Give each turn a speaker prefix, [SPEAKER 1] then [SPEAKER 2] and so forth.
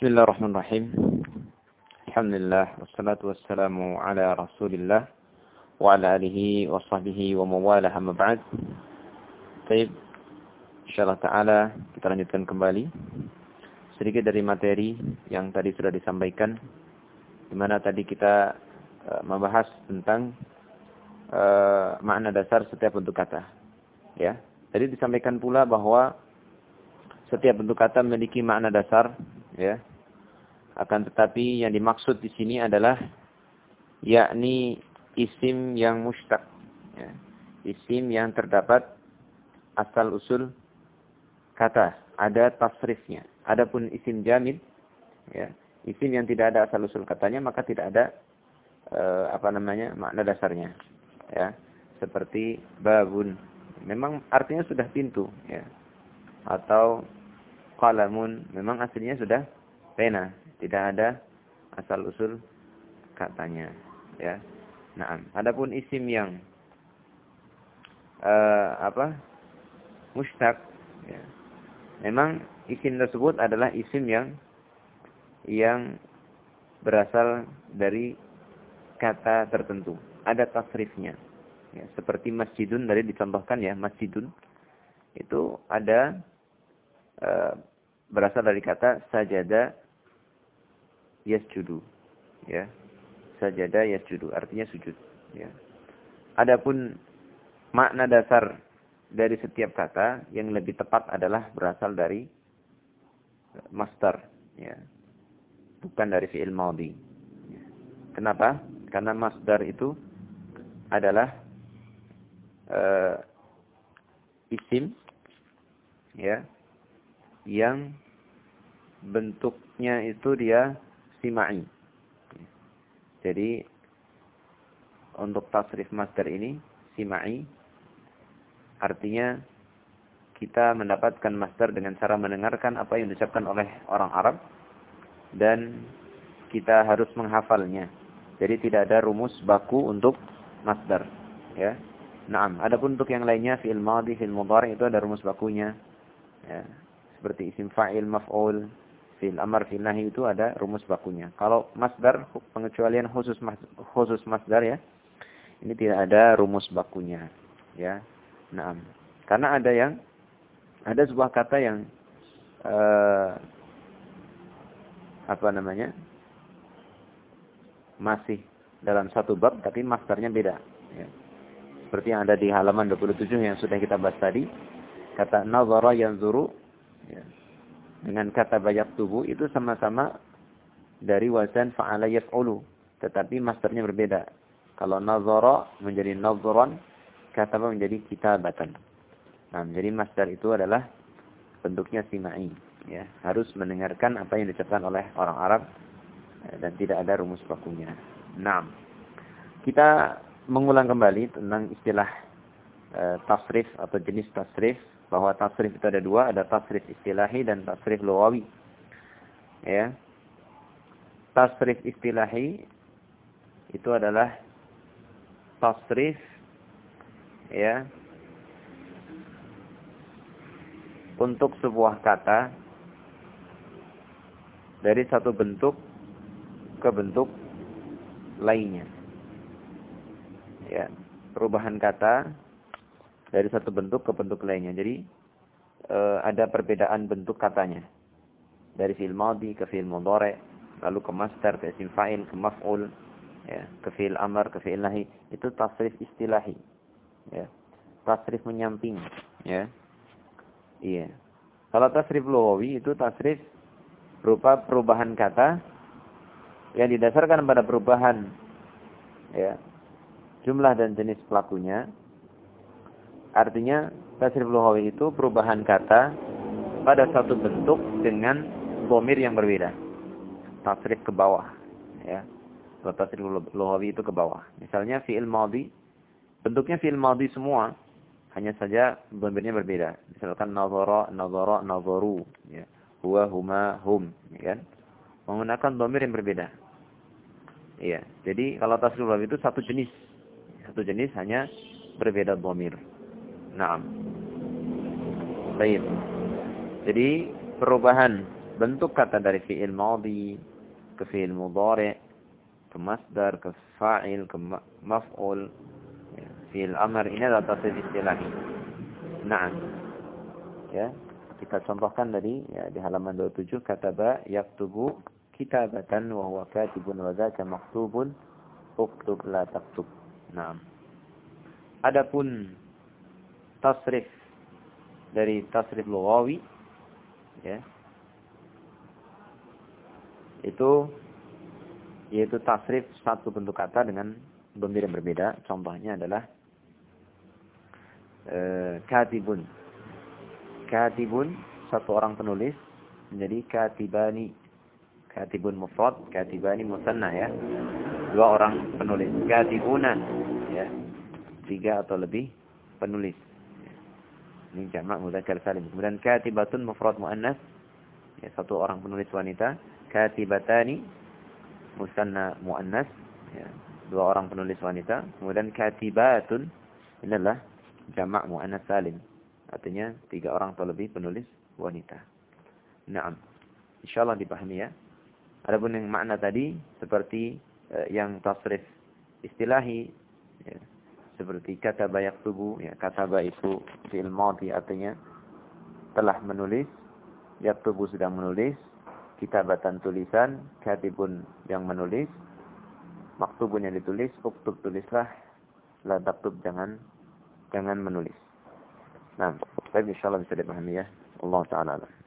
[SPEAKER 1] Bismillahirrahmanirrahim. Alhamdulillah wassalatu wassalamu ala Rasulillah wa ala alihi wa sahbihi wa mawalah amma ba'd. Baik. Insyaallah taala kita lanjutkan kembali sedikit dari materi yang tadi sudah disampaikan di mana tadi kita uh, membahas tentang uh, makna dasar setiap bentuk kata. Ya. Tadi disampaikan pula bahwa setiap bentuk kata memiliki makna dasar, ya. Akan tetapi yang dimaksud di sini adalah yakni isim yang mustaq, ya. Isim yang terdapat asal usul kata, ada tasrifnya. Adapun isim jamid, ya, isim yang tidak ada asal usul katanya maka tidak ada uh, apa namanya makna dasarnya, ya. Seperti babun, memang artinya sudah pintu, ya. Atau qalamun memang aslinya sudah pena, tidak ada asal usul katanya, ya. Nah, adapun isim yang uh, apa? mustaq ya. Memang isim tersebut adalah isim yang yang berasal dari kata tertentu, ada tasrifnya. Ya, seperti masjidun dari dicontohkan ya, masjidun itu ada uh, berasal dari kata sajada yasjudu. Ya. Sajada yasjudu. Artinya sujud. Ya. Adapun makna dasar dari setiap kata yang lebih tepat adalah berasal dari master ya. Bukan dari fi'il madhi kenapa? Karena masdar itu adalah uh, isim ya yang bentuknya itu dia simai. Jadi untuk tasrif master ini simai artinya kita mendapatkan master dengan cara mendengarkan apa yang diucapkan oleh orang Arab dan kita harus menghafalnya. Jadi tidak ada rumus baku untuk master, ya. Naam, adapun untuk yang lainnya fi'il madhi, fi'il mudhari itu ada rumus bakunya. Ya seperti isim fa'il, maf'ul, fil amar, fil nahi itu ada rumus bakunya. Kalau masdar, pengecualian khusus mas, khusus masdar ya, ini tidak ada rumus bakunya. Ya, nah, karena ada yang ada sebuah kata yang uh, apa namanya masih dalam satu bab tapi masdarnya beda. Ya. Seperti yang ada di halaman 27 yang sudah kita bahas tadi. Kata nazara yanzuru Ya. Dengan kata banyak tubuh itu sama-sama dari wazan fa'ala yaf'ulu. Tetapi masternya berbeda. Kalau nazara menjadi nazaran, kata menjadi kitabatan. Nah, jadi master itu adalah bentuknya simai. Ya, harus mendengarkan apa yang diucapkan oleh orang Arab ya, dan tidak ada rumus bakunya. Nah, kita mengulang kembali tentang istilah uh, tasrif atau jenis tasrif bahwa tasrif itu ada dua, ada tasrif istilahi dan tasrif lugawi. Ya. Tasrif istilahi itu adalah tasrif ya untuk sebuah kata dari satu bentuk ke bentuk lainnya. Ya, perubahan kata dari satu bentuk ke bentuk lainnya. Jadi e, ada perbedaan bentuk katanya. Dari fi'il madhi ke fi'il mudhari, lalu ke masdar, ke isim fa'il, ke maf'ul, ya, ke fi'il amr, ke fi'il nahi. Itu tasrif istilahi. Ya. Tasrif menyamping, ya. Iya. Kalau tasrif lugawi itu tasrif berupa perubahan kata yang didasarkan pada perubahan ya jumlah dan jenis pelakunya Artinya tasrif lughawi itu perubahan kata pada satu bentuk dengan bomir yang berbeda. Tasrif ke bawah, ya. Kalau tasrif lughawi itu ke bawah. Misalnya fi'il madhi, bentuknya fi'il madhi semua, hanya saja bomirnya berbeda. Misalkan nazara, nazara, nazaru, ya. Huwa, huma, hum, ya kan? Menggunakan bomir yang berbeda. Iya. Jadi kalau tasrif lughawi itu satu jenis. Satu jenis hanya berbeda bomir. Naam. Baik. Jadi perubahan bentuk kata dari fi'il madhi ke fi'il mudhari ke masdar ke fa'il ke maf'ul ya, fi'il amr ini adalah tasrif istilahi nah ya kita contohkan tadi ya di halaman 27 kata ba yaktubu kitabatan wa huwa katibun wa dzaka maktubun uktub la taktub nah adapun tasrif dari tasrif lughawi ya itu yaitu tasrif satu bentuk kata dengan domir yang berbeda. Contohnya adalah e, katibun. Katibun satu orang penulis menjadi katibani. Katibun mufrad, katibani musanna ya. Dua orang penulis. Katibuna ya. Tiga atau lebih penulis. Ini jamak mudzakkar salim. Kemudian katibatun mufrad muannas. Ya, satu orang penulis wanita. Katibatani musanna muannas. Ya, dua orang penulis wanita. Kemudian katibatun ini adalah jamak muannas salim. Artinya tiga orang atau lebih penulis wanita. Naam. Insyaallah dipahami ya. Adapun yang makna tadi seperti eh, yang tasrif istilahi ya, seperti kata bayak tubuh ya kataba itu fi'il madhi artinya telah menulis yaktubu sedang menulis kitabatan tulisan katibun yang menulis maktubun yang ditulis uktub tulislah la taktub jangan jangan menulis. Nah baik insyaallah bisa dipahami ya. Allah taala